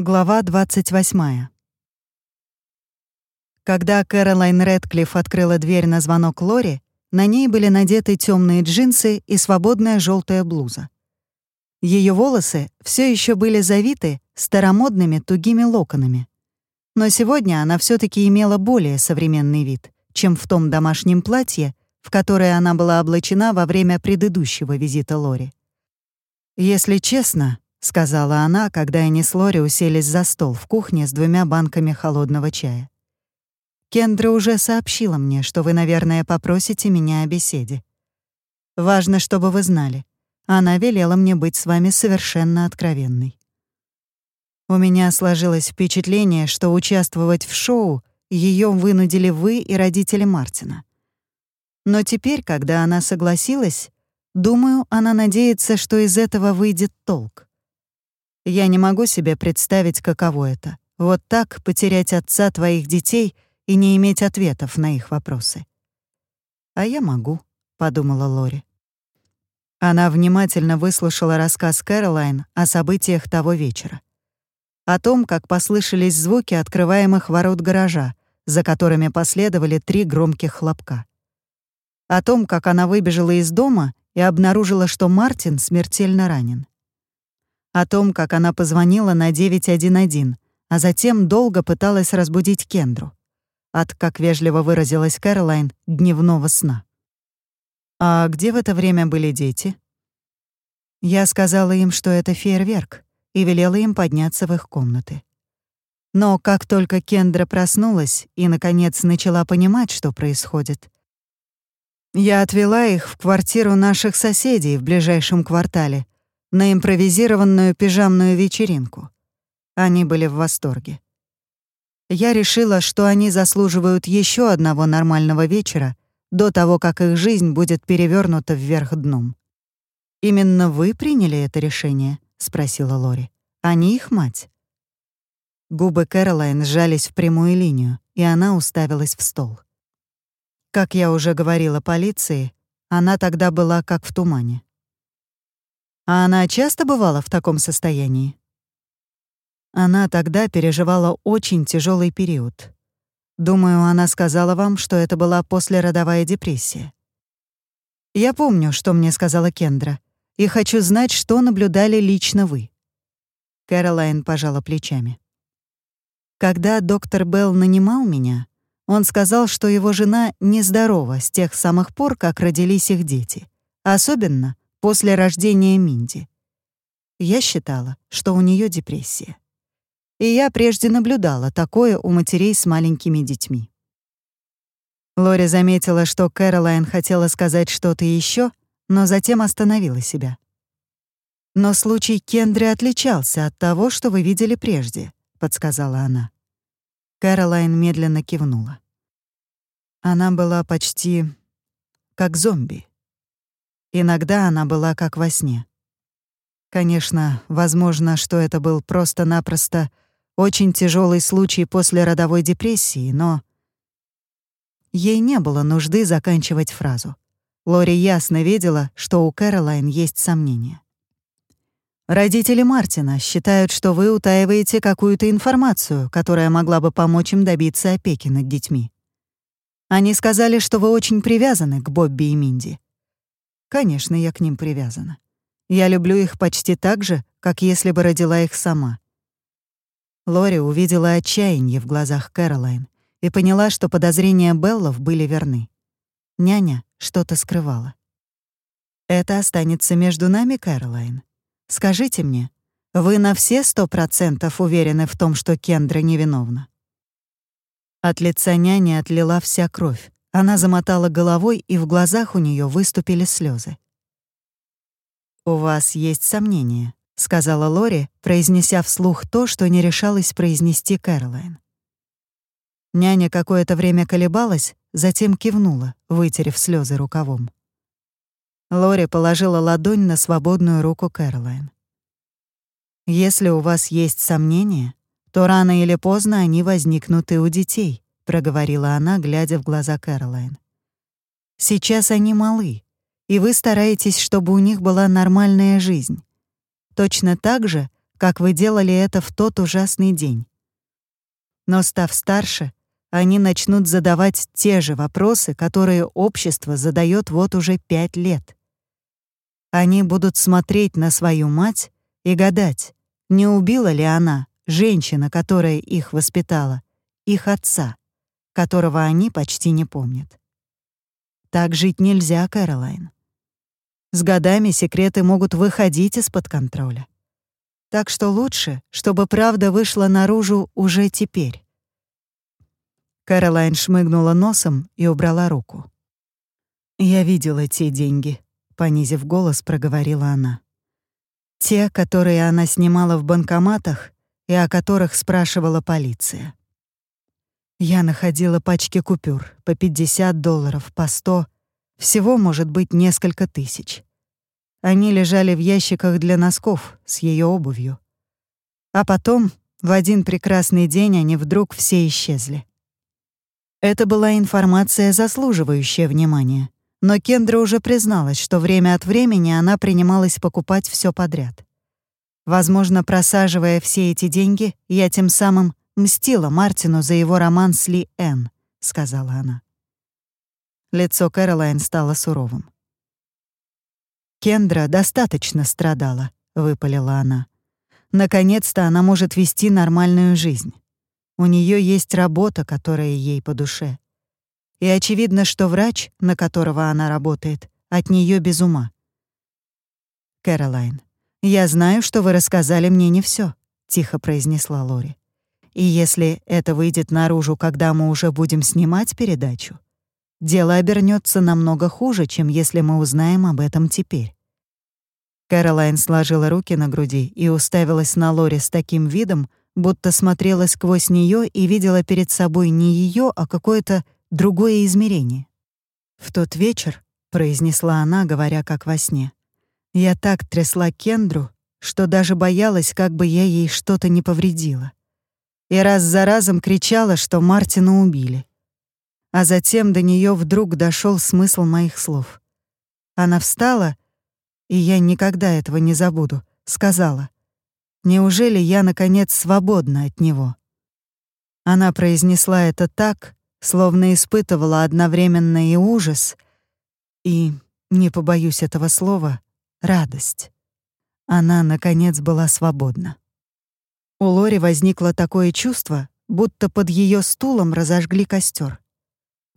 Глава 28. Когда Кэролайн Рэдклифф открыла дверь на звонок Лори, на ней были надеты темные джинсы и свободная желтая блуза. Ее волосы все еще были завиты старомодными тугими локонами. Но сегодня она все таки имела более современный вид, чем в том домашнем платье, в которое она была облачена во время предыдущего визита Лори. Если честно, — сказала она, когда они с Лори уселись за стол в кухне с двумя банками холодного чая. «Кендра уже сообщила мне, что вы, наверное, попросите меня о беседе. Важно, чтобы вы знали. Она велела мне быть с вами совершенно откровенной. У меня сложилось впечатление, что участвовать в шоу ее вынудили вы и родители Мартина. Но теперь, когда она согласилась, думаю, она надеется, что из этого выйдет толк. Я не могу себе представить, каково это — вот так потерять отца твоих детей и не иметь ответов на их вопросы. «А я могу», — подумала Лори. Она внимательно выслушала рассказ Кэролайн о событиях того вечера. О том, как послышались звуки открываемых ворот гаража, за которыми последовали три громких хлопка. О том, как она выбежала из дома и обнаружила, что Мартин смертельно ранен о том, как она позвонила на 911, а затем долго пыталась разбудить Кендру. От, как вежливо выразилась Кэролайн, дневного сна. «А где в это время были дети?» Я сказала им, что это фейерверк, и велела им подняться в их комнаты. Но как только Кендра проснулась и, наконец, начала понимать, что происходит, я отвела их в квартиру наших соседей в ближайшем квартале, на импровизированную пижамную вечеринку. Они были в восторге. Я решила, что они заслуживают еще одного нормального вечера до того, как их жизнь будет перевернута вверх дном. «Именно вы приняли это решение?» — спросила Лори. «А не их мать?» Губы Кэролайн сжались в прямую линию, и она уставилась в стол. Как я уже говорила полиции, она тогда была как в тумане. А она часто бывала в таком состоянии? Она тогда переживала очень тяжелый период. Думаю, она сказала вам, что это была послеродовая депрессия. Я помню, что мне сказала Кендра, и хочу знать, что наблюдали лично вы. Кэролайн пожала плечами. Когда доктор Белл нанимал меня, он сказал, что его жена нездорова с тех самых пор, как родились их дети. Особенно после рождения Минди. Я считала, что у нее депрессия. И я прежде наблюдала такое у матерей с маленькими детьми. Лори заметила, что Кэролайн хотела сказать что-то еще, но затем остановила себя. «Но случай Кендры отличался от того, что вы видели прежде», — подсказала она. Кэролайн медленно кивнула. Она была почти как зомби. Иногда она была как во сне. Конечно, возможно, что это был просто-напросто очень тяжелый случай после родовой депрессии, но... Ей не было нужды заканчивать фразу. Лори ясно видела, что у Кэролайн есть сомнения. Родители Мартина считают, что вы утаиваете какую-то информацию, которая могла бы помочь им добиться опеки над детьми. Они сказали, что вы очень привязаны к Бобби и Минди. Конечно, я к ним привязана. Я люблю их почти так же, как если бы родила их сама. Лори увидела отчаяние в глазах Кэролайн и поняла, что подозрения Беллов были верны. Няня что-то скрывала. «Это останется между нами, Кэролайн. Скажите мне, вы на все сто процентов уверены в том, что Кендра невиновна?» От лица няни отлила вся кровь, она замотала головой, и в глазах у нее выступили слезы. «У вас есть сомнения», — сказала Лори, произнеся вслух то, что не решалась произнести Кэролайн. Няня какое-то время колебалась, затем кивнула, вытерев слезы рукавом. Лори положила ладонь на свободную руку Кэролайн. «Если у вас есть сомнения, то рано или поздно они возникнут и у детей», проговорила она, глядя в глаза Кэролайн. Сейчас они малы, и вы стараетесь, чтобы у них была нормальная жизнь. Точно так же, как вы делали это в тот ужасный день. Но став старше, они начнут задавать те же вопросы, которые общество задает вот уже пять лет. Они будут смотреть на свою мать и гадать, не убила ли она, женщина, которая их воспитала, их отца, которого они почти не помнят. Так жить нельзя, Кэролайн. С годами секреты могут выходить из-под контроля. Так что лучше, чтобы правда вышла наружу уже теперь. Кэролайн шмыгнула носом и убрала руку. «Я видела те деньги», — понизив голос, проговорила она. «Те, которые она снимала в банкоматах и о которых спрашивала полиция. Я находила пачки купюр по 50 долларов, по 100, всего может быть несколько тысяч. Они лежали в ящиках для носков с ее обувью. А потом, в один прекрасный день, они вдруг все исчезли. Это была информация, заслуживающая внимания. Но Кендра уже призналась, что время от времени она принималась покупать все подряд. Возможно, просаживая все эти деньги, я тем самым мстила Мартину за его роман с Ли Энн, сказала она. Лицо Кэролайн стало суровым. Кендра достаточно страдала, выпалила она. Наконец-то она может вести нормальную жизнь. У нее есть работа, которая ей по душе. И очевидно, что врач, на которого она работает, от нее без ума. «Кэролайн, я знаю, что вы рассказали мне не все, тихо произнесла Лори. «И если это выйдет наружу, когда мы уже будем снимать передачу, дело обернется намного хуже, чем если мы узнаем об этом теперь». Кэролайн сложила руки на груди и уставилась на Лори с таким видом, будто смотрела сквозь нее и видела перед собой не ее, а какое-то другое измерение. «В тот вечер», — произнесла она, говоря как во сне, «я так трясла Кендру, что даже боялась, как бы я ей что-то не повредила. И раз за разом кричала, что Мартина убили. А затем до нее вдруг дошел смысл моих слов. Она встала, и я никогда этого не забуду, сказала — Неужели я, наконец, свободна от него? Она произнесла это так, словно испытывала одновременно и ужас, и, не побоюсь этого слова, радость. Она, наконец, была свободна. У Лори возникло такое чувство, будто под ее стулом разожгли костер.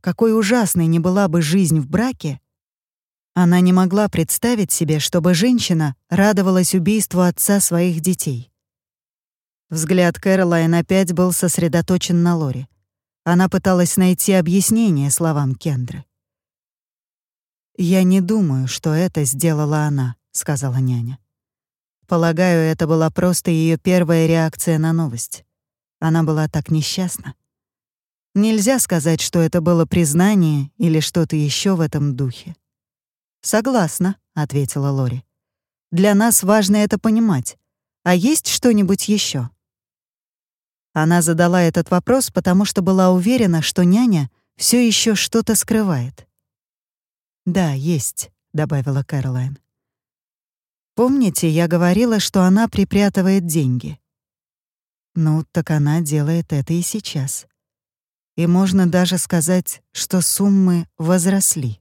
Какой ужасной не была бы жизнь в браке, она не могла представить себе, чтобы женщина радовалась убийству отца своих детей. Взгляд Кэролайн опять был сосредоточен на Лори. Она пыталась найти объяснение словам Кендры. «Я не думаю, что это сделала она», — сказала няня. «Полагаю, это была просто ее первая реакция на новость. Она была так несчастна. Нельзя сказать, что это было признание или что-то еще в этом духе. «Согласна», — ответила Лори. «Для нас важно это понимать. А есть что-нибудь еще? Она задала этот вопрос, потому что была уверена, что няня все еще что-то скрывает. «Да, есть», — добавила Кэролайн. «Помните, я говорила, что она припрятывает деньги?» «Ну, так она делает это и сейчас. И можно даже сказать, что суммы возросли».